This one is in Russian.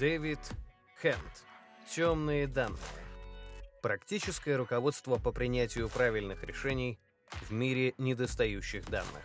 Дэвид Хэнд. Темные данные. Практическое руководство по принятию правильных решений в мире недостающих данных.